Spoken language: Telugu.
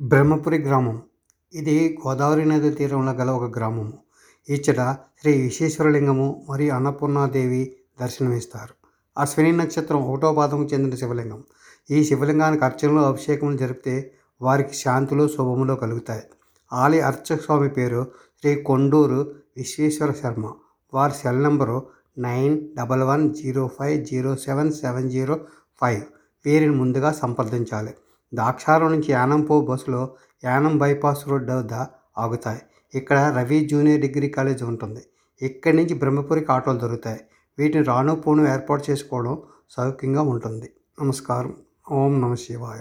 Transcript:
బ్రహ్మపురి గ్రామం. ఇది గోదావరి నది తీరంలో గల ఒక గ్రామము ఇచ్చట శ్రీ విశ్వేశ్వరలింగము మరియు అన్నపూర్ణాదేవి దర్శనమిస్తారు. అశ్విని నక్షత్రం ఒకటో పాదముకు చెందిన శివలింగం. ఈ శివలింగానికి అర్చనలు అభిషేకములు జరిపితే వారికి శాంతులు శుభములు కలుగుతాయి. ఆలయ అర్చక స్వామి పేరు శ్రీ కొండూరు విశ్వేశ్వర శర్మ. వారి cell number nine double one zero five zero seven seven zero five. వీరిని ముందుగా సంప్రదించాలి. ద్రాక్షారం నుంచి యానంపో బస్సులో యానం బైపాస్ రోడ్ వద్ద ఆగుతాయి. ఇక్కడ రవి జూనియర్ డిగ్రీ కాలేజ్ ఉంటుంది. ఇక్కడి నుంచి బ్రహ్మపురికి ఆటోలు దొరుకుతాయి. వీటిని రాను పోను ఏర్పాటు చేసుకోవడం సౌఖ్యంగా ఉంటుంది. నమస్కారం. ఓం నమ శివాయ.